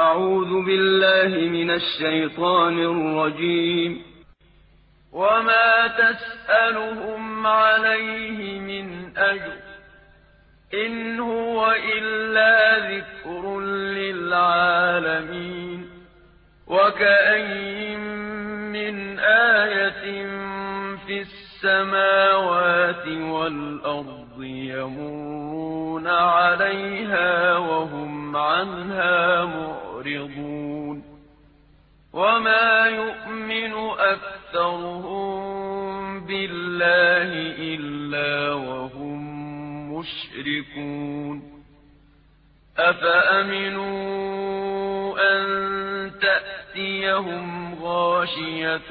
أعوذ بالله من الشيطان الرجيم. وما تسألهم عليه من أجر إن هو إلا ذكر للعالمين وكأين من آية في السماوات والأرض يمرون عليها وهم عنها معرضون وما يؤمن أكثرهم بالله إلا وهم مشركون أفأمنوا أن تأتيهم غاشية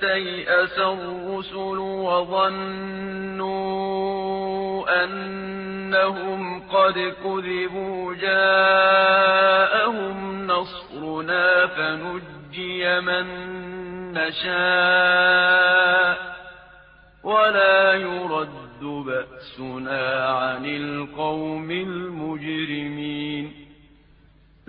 استيأس الرسل وظنوا أنهم قد كذبوا جاءهم نصرنا فنجي من نشاء ولا يرد بأسنا عن القوم المجرمين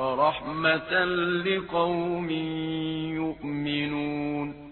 وَرَحْمَةً لِقَوْمٍ يُؤْمِنُونَ